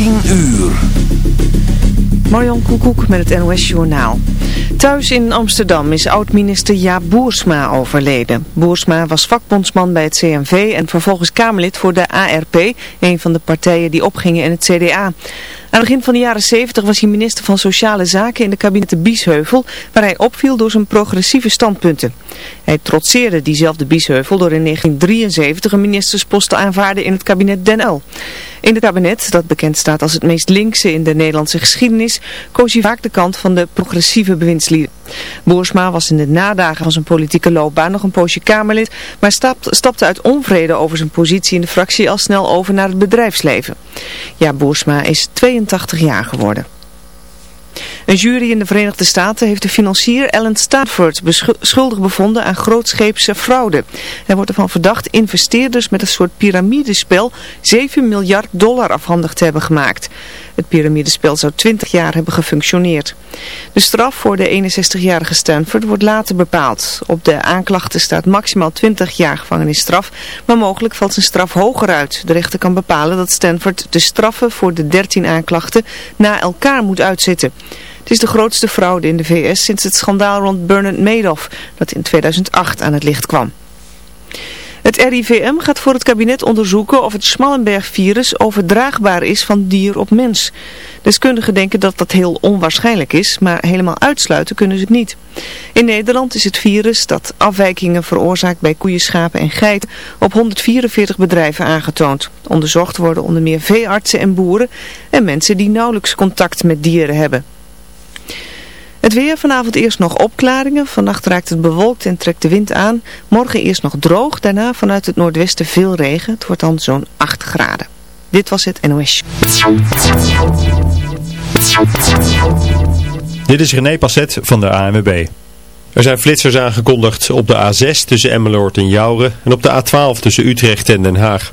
10 uur. Marjan Koekoek met het NOS Journaal. Thuis in Amsterdam is oud-minister Jaap Boersma overleden. Boersma was vakbondsman bij het CNV en vervolgens Kamerlid voor de ARP, een van de partijen die opgingen in het CDA. Aan het begin van de jaren 70 was hij minister van Sociale Zaken in de kabinetten Biesheuvel, waar hij opviel door zijn progressieve standpunten. Hij trotseerde diezelfde Biesheuvel door in 1973 een ministerspost te aanvaarden in het kabinet Den L. In het kabinet, dat bekend staat als het meest linkse in de Nederlandse geschiedenis, koos hij vaak de kant van de progressieve bewindslieden. Boersma was in de nadagen van zijn politieke loopbaan nog een poosje Kamerlid, maar stapte uit onvrede over zijn positie in de fractie al snel over naar het bedrijfsleven. Ja, Boersma is 82 jaar geworden. Een jury in de Verenigde Staten heeft de financier Alan Stanford schuldig bevonden aan grootscheepse fraude. Hij wordt ervan verdacht investeerders met een soort piramidespel 7 miljard dollar afhandig te hebben gemaakt. Het piramidespel zou 20 jaar hebben gefunctioneerd. De straf voor de 61-jarige Stanford wordt later bepaald. Op de aanklachten staat maximaal 20 jaar gevangenisstraf, maar mogelijk valt zijn straf hoger uit. De rechter kan bepalen dat Stanford de straffen voor de 13 aanklachten na elkaar moet uitzitten. Het is de grootste fraude in de VS sinds het schandaal rond Bernard Madoff dat in 2008 aan het licht kwam. Het RIVM gaat voor het kabinet onderzoeken of het Schmallenberg-virus overdraagbaar is van dier op mens. Deskundigen denken dat dat heel onwaarschijnlijk is, maar helemaal uitsluiten kunnen ze het niet. In Nederland is het virus dat afwijkingen veroorzaakt bij koeien, schapen en geiten op 144 bedrijven aangetoond. Onderzocht worden onder meer veeartsen en boeren en mensen die nauwelijks contact met dieren hebben. Het weer vanavond eerst nog opklaringen. Vannacht raakt het bewolkt en trekt de wind aan. Morgen eerst nog droog. Daarna vanuit het noordwesten veel regen. Het wordt dan zo'n 8 graden. Dit was het NOS. Dit is René Passet van de ANWB. Er zijn flitsers aangekondigd op de A6 tussen Emmeloord en Jouren en op de A12 tussen Utrecht en Den Haag.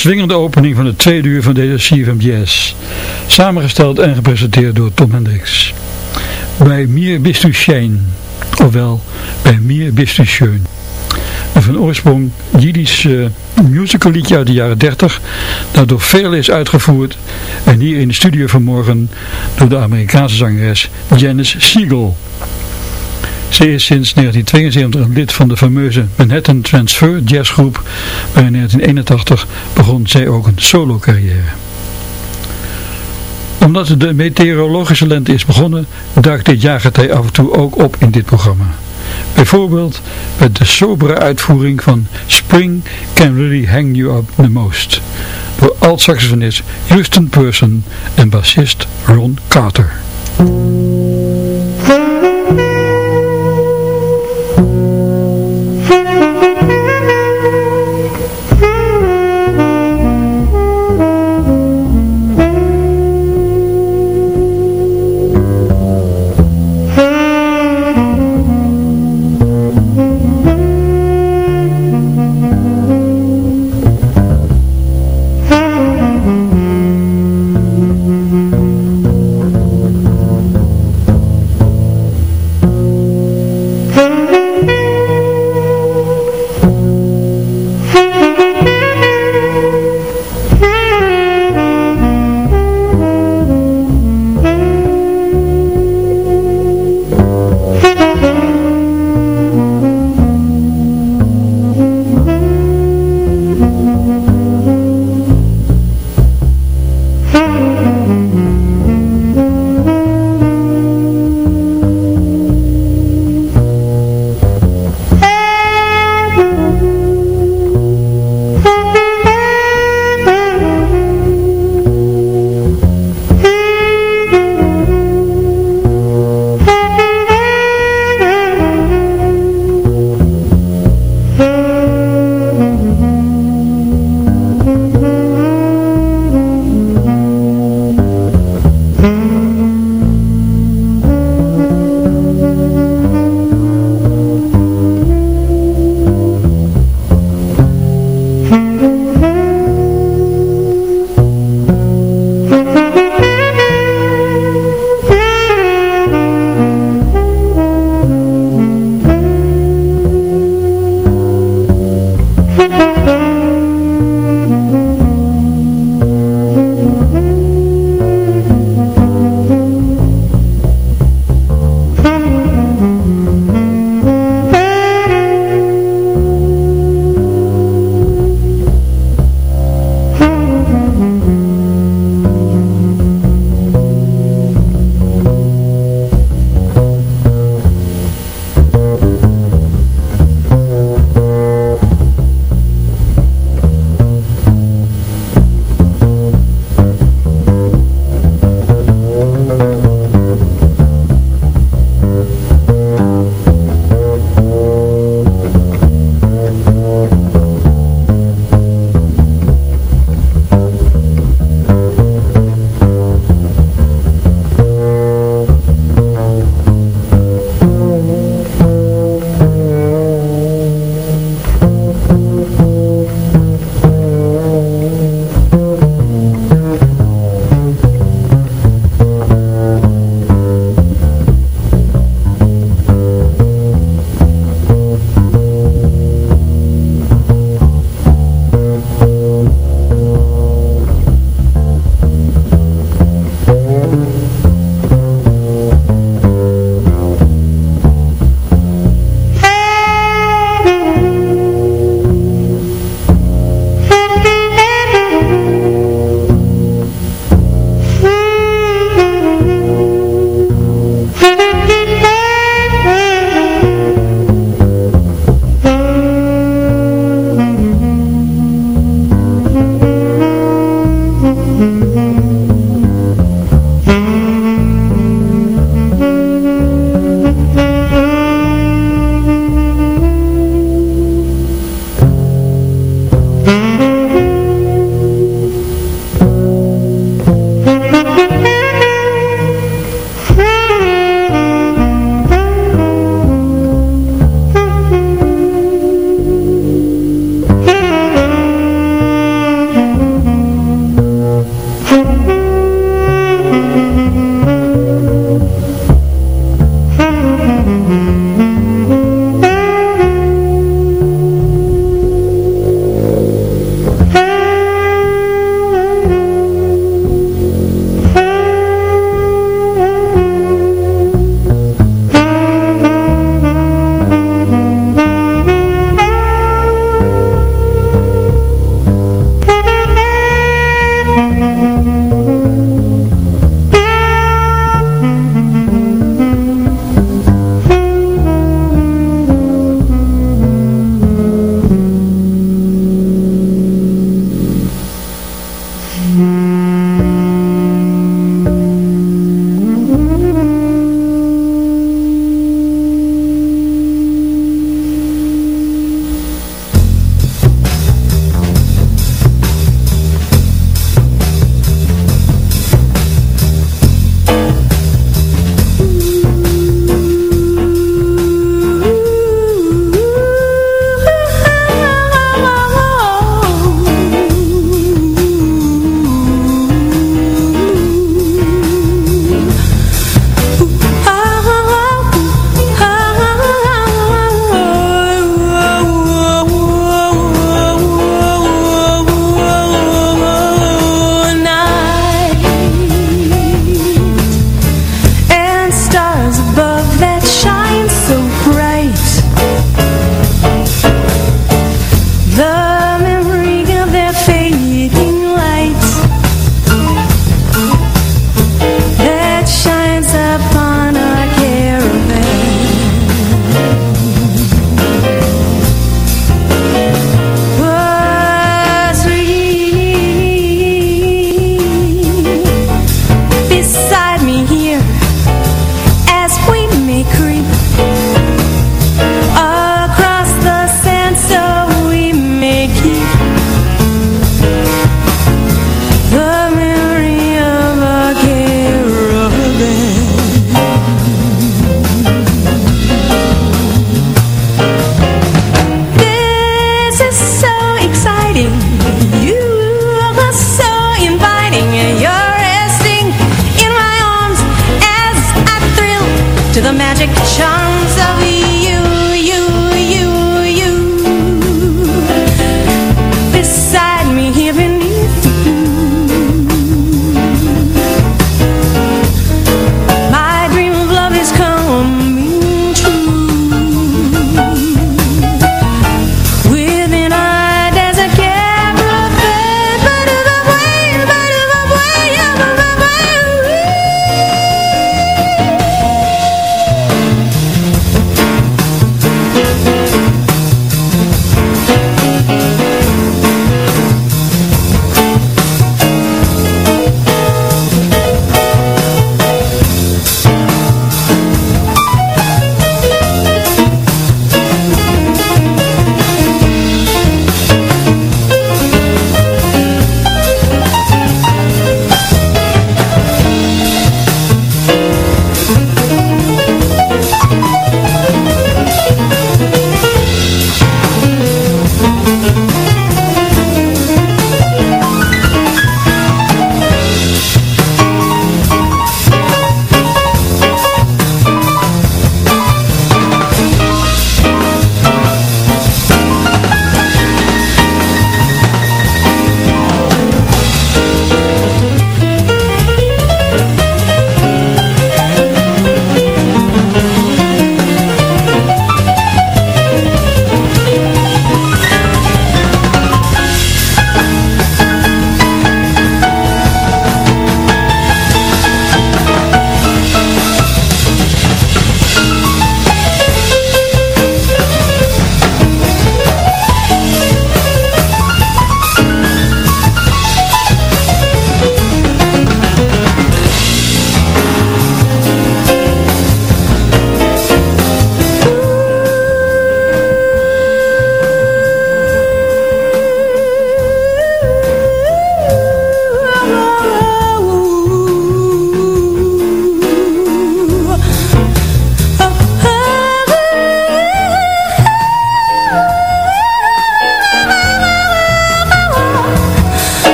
Swingende opening van het tweede uur van deze CFM Jazz. Samengesteld en gepresenteerd door Tom Hendricks. Bij Mir bist du. Ofwel, bij Mir bist du schön. Een van oorsprong Jiddisch musical liedje uit de jaren 30. Dat door velen is uitgevoerd. En hier in de studio vanmorgen door de Amerikaanse zangeres Janice Siegel. Ze is sinds 1972 een lid van de fameuze Manhattan Transfer jazzgroep, maar in 1981 begon zij ook een solo carrière. Omdat de meteorologische lente is begonnen, duikt dit jaargetij af en toe ook op in dit programma. Bijvoorbeeld met de sobere uitvoering van Spring Can Really Hang You Up The Most door alt-saxofonist Houston Person en bassist Ron Carter.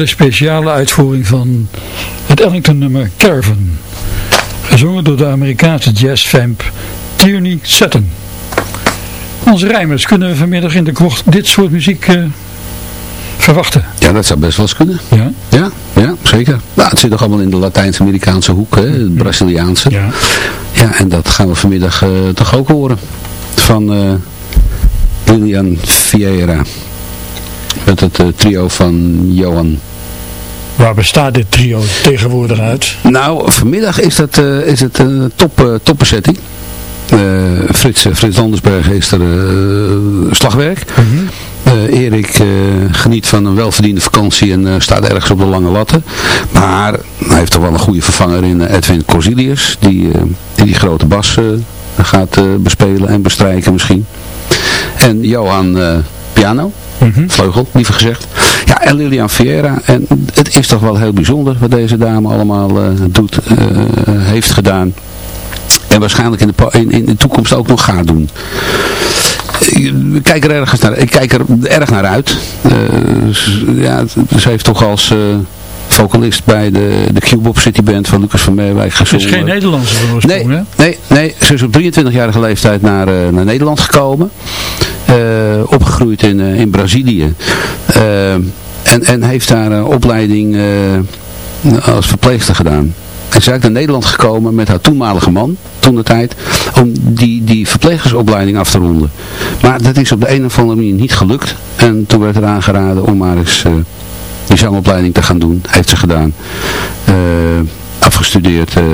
Hele speciale uitvoering van het Ellington nummer Caravan. Gezongen door de Amerikaanse jazzvamp Tierney Sutton. Onze rijmers kunnen we vanmiddag in de krocht dit soort muziek uh, verwachten. Ja, dat zou best wel eens kunnen. Ja? Ja, ja zeker. Nou, het zit toch allemaal in de Latijns-Amerikaanse hoek, hè, het Braziliaanse. Ja. Ja, en dat gaan we vanmiddag uh, toch ook horen. Van uh, Lilian Vieira. Met het trio van Johan. Waar bestaat dit trio tegenwoordig uit? Nou, vanmiddag is, dat, uh, is het een top, topbezetting. Frits, Frits Landersberg is er slagwerk. Mm -hmm. Uh, Erik uh, geniet van een welverdiende vakantie en uh, staat ergens op de lange latten. Maar hij heeft toch wel een goede vervanger in Edwin Corsilius. Die die, die grote bas gaat bespelen en bestrijken misschien. En Johan piano. Mm -hmm. Vleugel, liever gezegd. Ja, en Lilian Vieira. En het is toch wel heel bijzonder wat deze dame allemaal doet, heeft gedaan. En waarschijnlijk in de, in, in de toekomst ook nog gaat doen ik kijk er ergens naar, ik kijk er erg naar uit. Uh, ja, ze heeft toch als uh, vocalist bij de, de Cubop City Band van Lucas van Meerwijk gezongen. Ze is geen Nederlandse van oorsprong, nee, hè? Nee, nee, ze is op 23-jarige leeftijd naar, uh, naar Nederland gekomen. opgegroeid in, in Brazilië. en, en heeft daar een opleiding als verpleegster gedaan. En ze is naar Nederland gekomen met haar toenmalige man, toen de tijd, om die, die verplegersopleiding af te ronden. Maar dat is op de een of andere manier niet gelukt. En toen werd er aangeraden om maar eens uh, die zangopleiding te gaan doen. Heeft ze gedaan. Uh, afgestudeerd uh,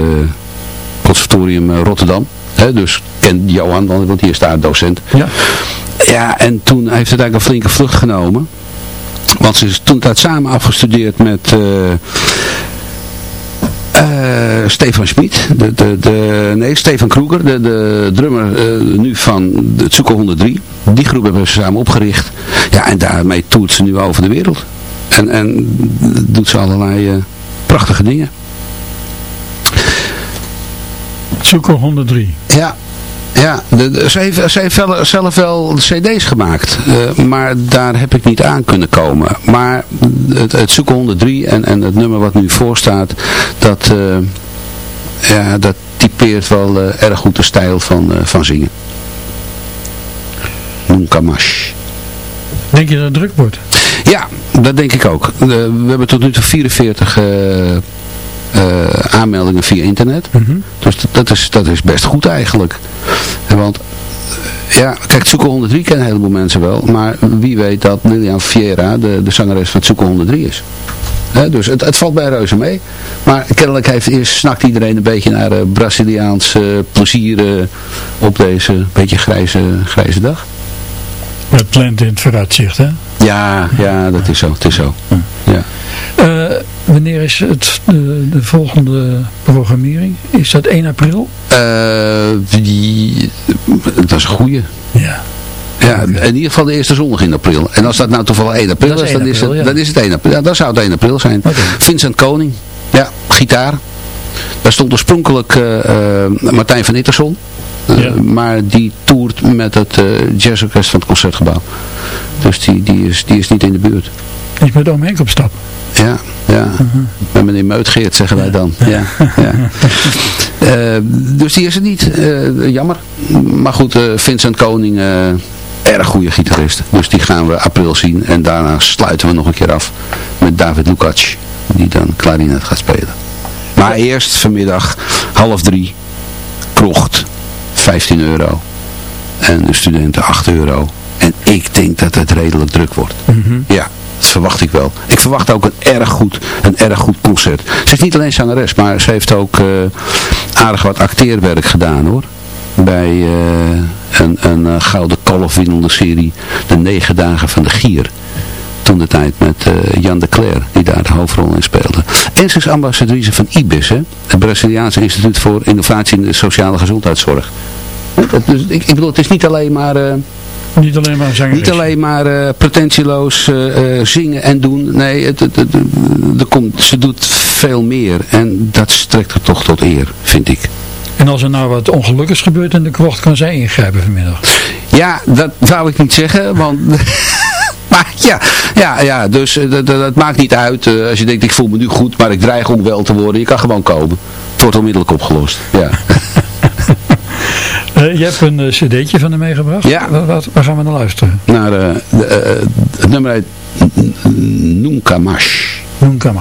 conservatorium Rotterdam. He, dus kent Johan, want die is daar docent. Ja. Ja, en toen heeft het eigenlijk een flinke vlucht genomen. Want ze is toen dat samen afgestudeerd met... Uh, Stefan Schmid, de, de, de, nee, Stefan Kroeger, de, de drummer uh, nu van de Tsuko 103. Die groep hebben ze samen opgericht. Ja, en daarmee toert ze nu over de wereld. En, en doet ze allerlei uh, prachtige dingen. Tsuko 103. Ja, ja, de, de, ze heeft, ze heeft wel, zelf wel cd's gemaakt, uh, maar daar heb ik niet aan kunnen komen. Maar het, het Zoeken 103 en, en het nummer wat nu voor staat, dat, uh, ja, dat typeert wel uh, erg goed de stijl van, van zingen. Nunca Mash. Denk je dat het druk wordt? Ja, dat denk ik ook. we hebben tot nu toe 44 uh, aanmeldingen via internet. Mm -hmm. Dus dat, is, dat is best goed eigenlijk. Want ja, kijk, Zoeken 103 kennen een heleboel mensen wel. Maar wie weet dat Lilian Vieira de, de zangeres van Zoeken 103 is. He, dus het, het valt bij reuze mee. Maar kennelijk heeft eerst snakt iedereen een beetje naar uh, Braziliaans uh, plezier op deze beetje grijze, grijze dag. Met plant in het vooruitzicht, hè? Ja, ja, dat is zo. Het is zo. Ja. Uh, wanneer is het de, de, volgende programmering? Is dat 1 april? Uh, die, dat is een goeie. Ja. Ja, in ieder geval de eerste zondag in april. En als dat nou toevallig 1 april is, is, dan, april, is het, ja. dan is het 1 april. Ja, dan zou het 1 april zijn. Okay. Vincent Koning, ja, gitaar. Daar stond oorspronkelijk uh, Martijn van Itterson. Ja. Maar die toert met het jazzorkest van het Concertgebouw. Dus die, die, is, die is niet in de buurt. Die is met oom Henk op stap. Ja, ja. Uh -huh. Met meneer Meutgeert zeggen wij dan. Ja, ja. uh, dus die is het niet. Uh, jammer. Maar goed, Vincent Koning, erg goede gitarist. Dus die gaan we april zien. En daarna sluiten we nog een keer af met David Lukacs. Die dan klarinet gaat spelen. Maar eerst vanmiddag half drie. Krocht. 15 euro. En de studenten 8 euro. En ik denk dat het redelijk druk wordt. Mm -hmm. Ja, dat verwacht ik wel. Ik verwacht ook een erg goed, een erg goed concert. Ze is niet alleen zangeres, maar ze heeft ook uh, aardig wat acteerwerk gedaan hoor. Bij uh, een, een uh, gouden kalf winnende serie De Negen Dagen van de Gier. Toen de tijd met Jan de Cler, die daar de hoofdrol in speelde. En ze is ambassadrice van IBIS, hè? het Braziliaanse Instituut voor Innovatie in de Sociale Gezondheidszorg. Dus, ik, ik bedoel, het is niet alleen maar... Niet alleen maar zingen. Niet alleen maar uh, pretentieloos uh, zingen en doen. Nee, het, het, komt, ze doet veel meer. En dat strekt er toch tot eer, vind ik. En als er nou wat ongelukkigs gebeurt in de krocht, kan zij ingrijpen vanmiddag? Ja, dat zou ik niet zeggen. Want maar ja, ja, ja dus dat, dat, maakt niet uit als je denkt ik voel me nu goed, maar ik dreig ook wel te worden. Je kan gewoon komen. Het wordt onmiddellijk opgelost. Ja. je hebt een cd'tje van hem meegebracht. Ja. Wat, waar gaan we naar luisteren? Naar het nummer uit Nunca Más. Nunca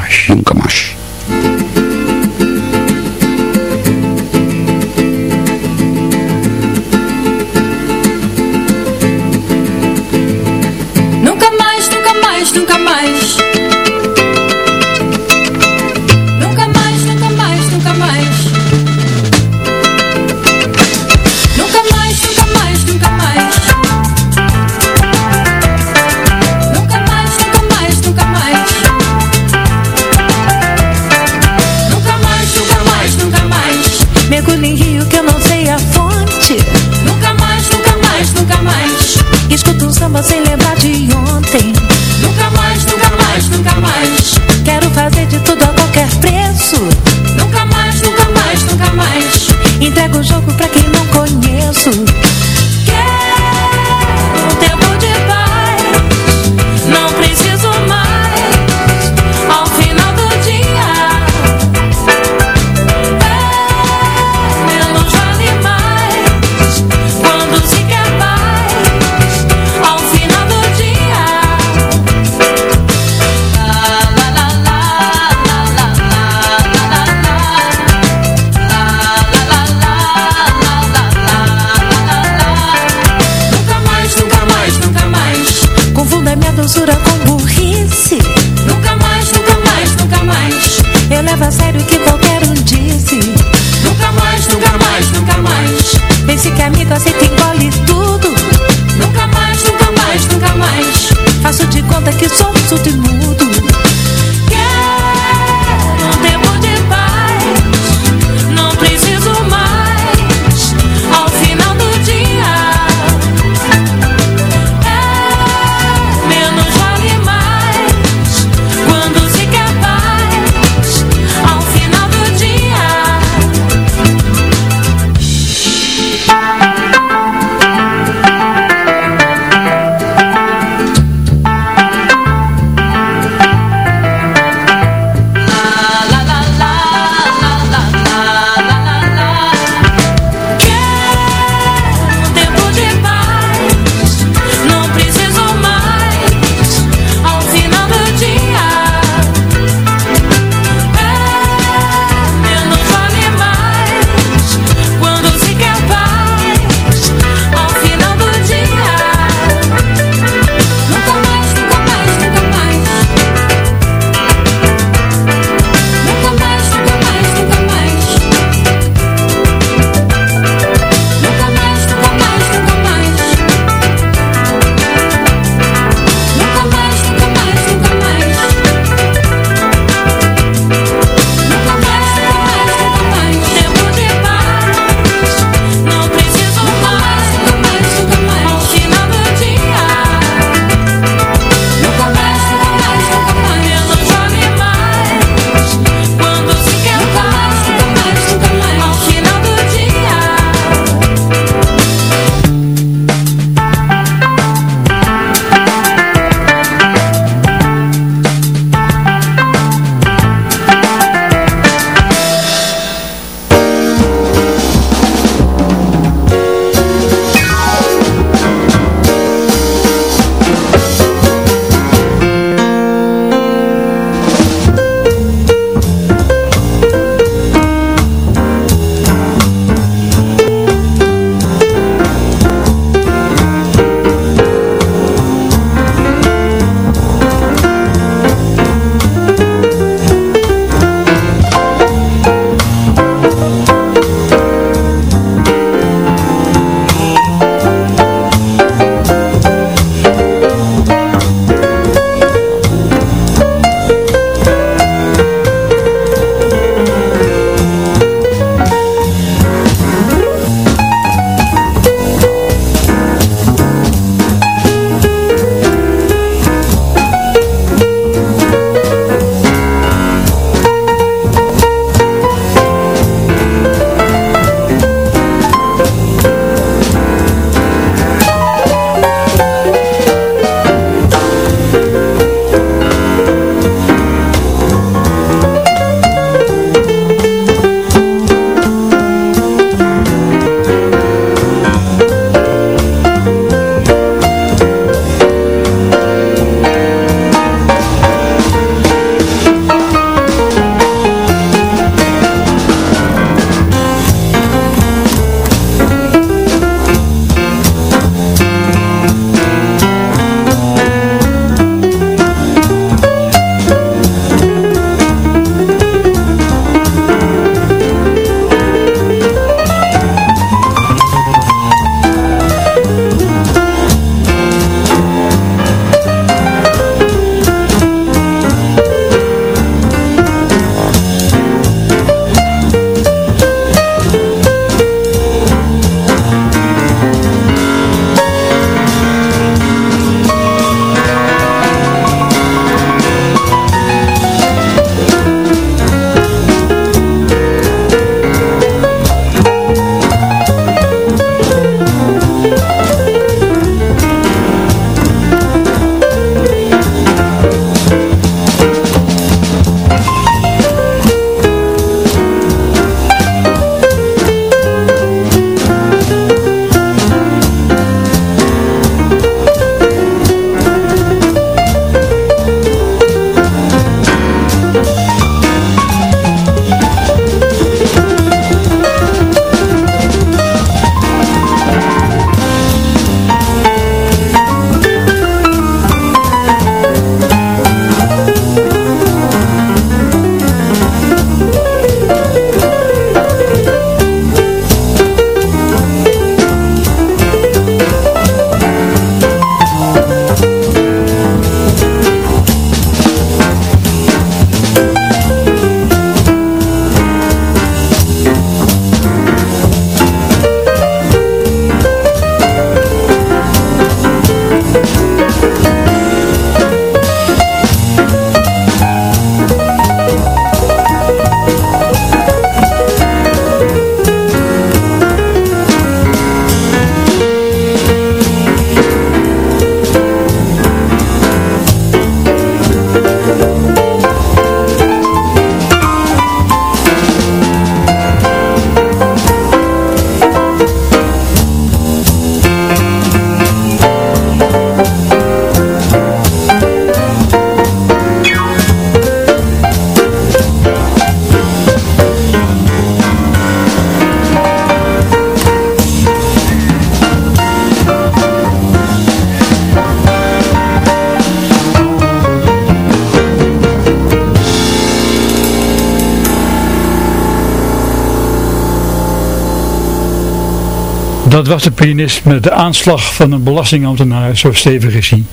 Dat was de pianist met de aanslag van een belastingambtenaar, zo stevig is hij.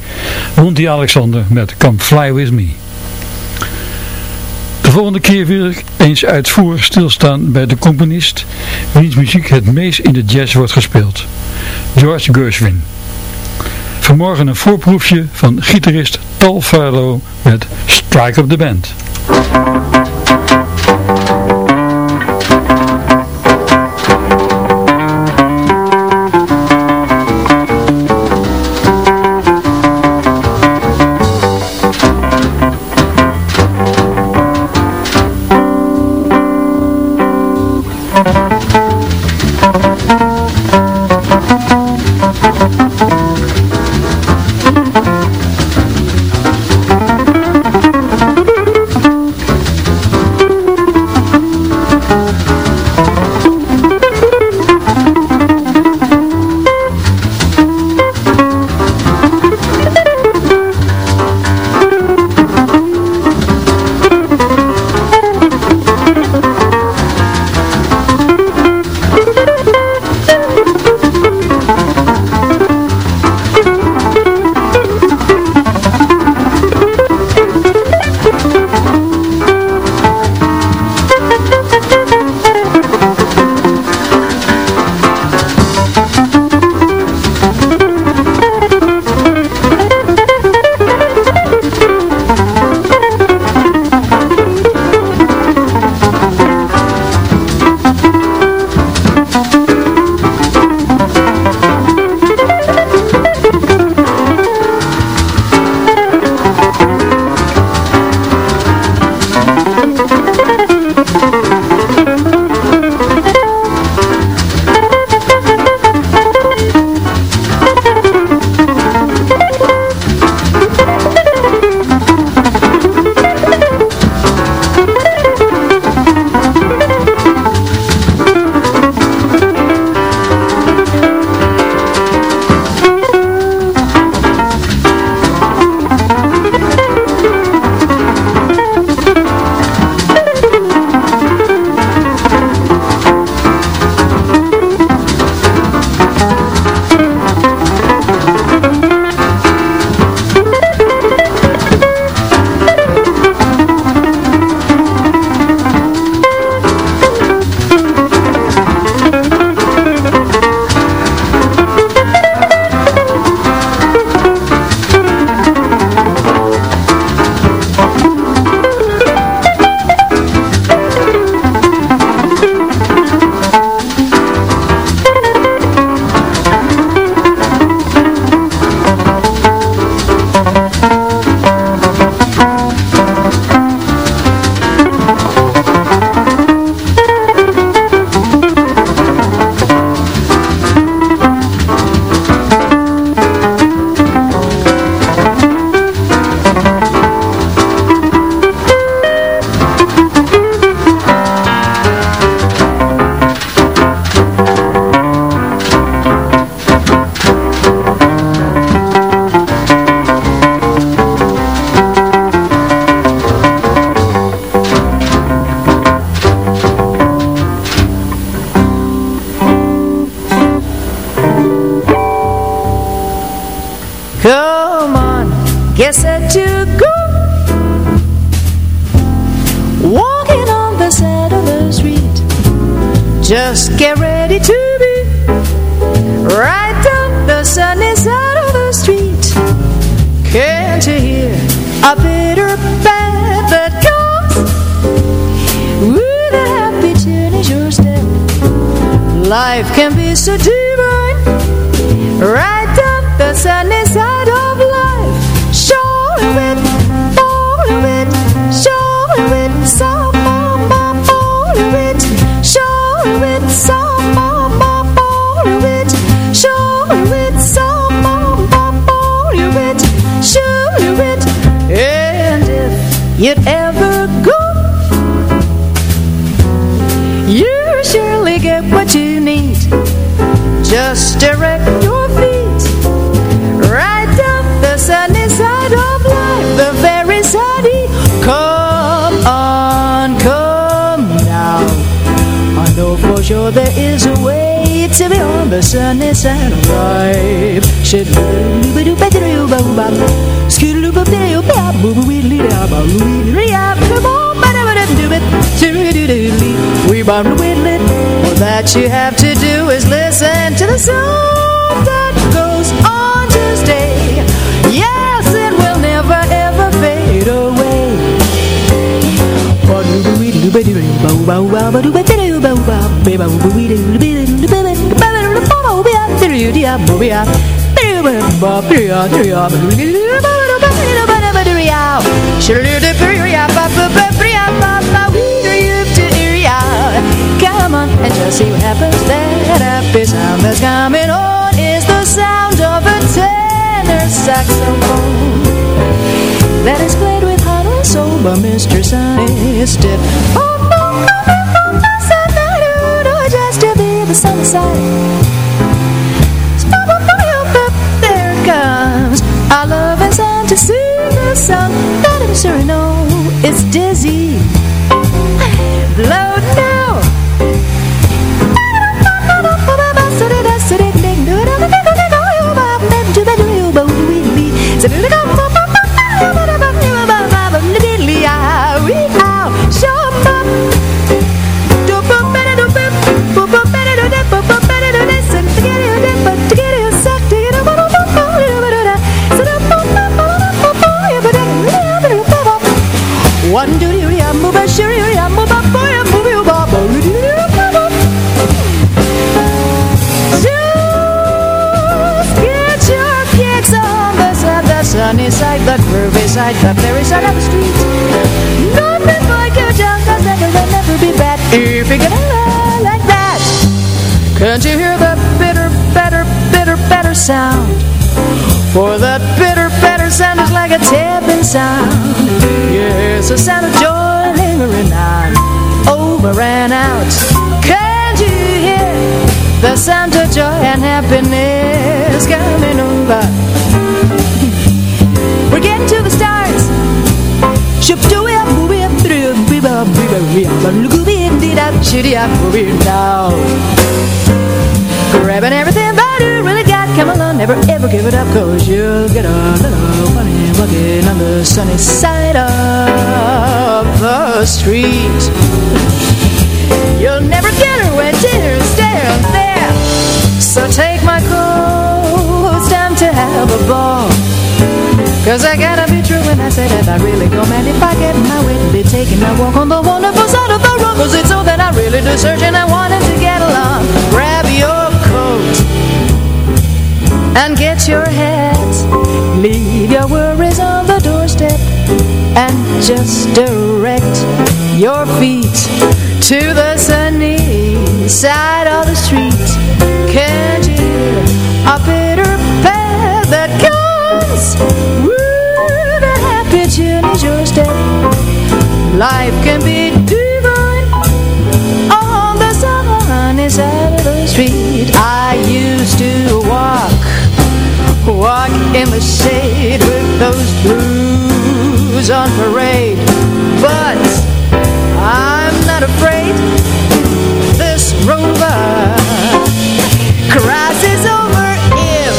Monty Alexander met Come Fly With Me. De volgende keer wil ik eens uitvoerig stilstaan bij de componist, wiens muziek het meest in de jazz wordt gespeeld. George Gershwin. Vanmorgen een voorproefje van gitarist Tal Farlow met Strike Up The Band. The weedly All that you have to do is listen to the song that goes on to stay. Yes, it will never ever fade away. Come on and just see what happens That happy sound that's coming on Is the sound of a tenor saxophone That is played with hot and sober Mr. Sunny Stiff Oh, oh, oh, oh, oh, oh, oh, oh, oh, oh, oh, oh, oh, oh, a That I'm sure I know it's dizzy. Blow now. One side, the the very side of the street. Nothing like your junk, cause never will never be bad. If you get along like that, can't you hear the bitter, better, bitter, better sound? For that bitter, better sound is like a tapping sound. Yes, a sound of joy lingering on, over and out. Can't you hear the sound of joy and happiness coming over? To the stars. Grabbing everything but you really got. Come along, never ever give it up Cause you'll get a little money Walking on the sunny side of the street. You'll never get her when dinner's there. So take my call It's time to have a ball Cause I gotta be true when I say that I really go mad If I get my way to be taking a walk on the wonderful side of the road. Cause it's all that I really searching and wanting to get along. Grab your coat And get your hat. Leave your worries on the doorstep And just direct your feet To the sunny side of the street. Can't you? Hear a bitter path that comes Life can be divine. On the sunny side of the street. I used to walk Walk in the shade with those blues on parade. But I'm not afraid. This rover crosses over If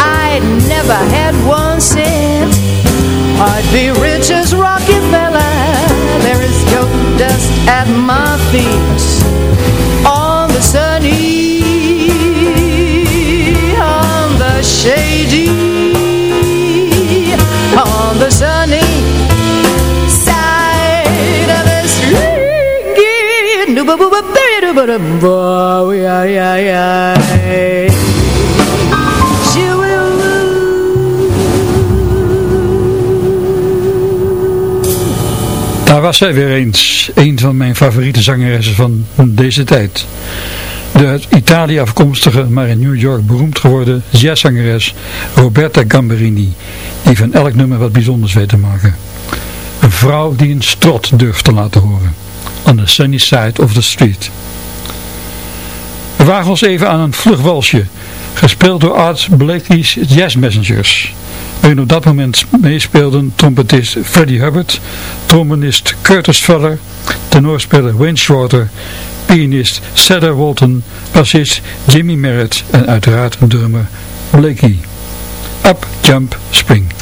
I never had one cent. I'd be rich at my feet On the sunny On the shady On the sunny Side of the street Daar was zij weer eens, een van mijn favoriete zangeressen van deze tijd. De uit Italië afkomstige, maar in New York beroemd geworden jazzzangeres Roberta Gamberini, die van elk nummer wat bijzonders weet te maken. Een vrouw die een strot durft te laten horen. On the sunny side of the street. We wagen ons even aan een vlug walsje, gespeeld door Art Blakey's Jazz Messengers. Waarin op dat moment meespeelden trompetist Freddie Hubbard, trombonist Curtis Fuller, tenorspeler Wayne Shorter, pianist Cedar Walton, bassist Jimmy Merritt en uiteraard drummer Blakey. Up, Jump, Spring.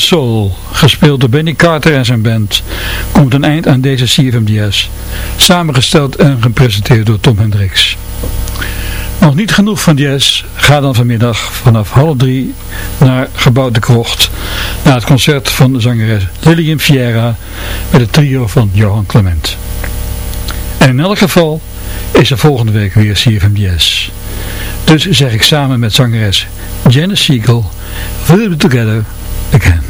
Soul, gespeeld door Benny Carter en zijn band, komt een eind aan deze CFMDS, samengesteld en gepresenteerd door Tom Hendricks. Nog niet genoeg van jazz, ga dan vanmiddag vanaf half drie naar Gebouw de Krocht, naar het concert van de zangeres Lillian Fiera met het trio van Johan Clement. En in elk geval is er volgende week weer CFM Jazz. Dus zeg ik samen met zangeres Janice Siegel, We'll be together again.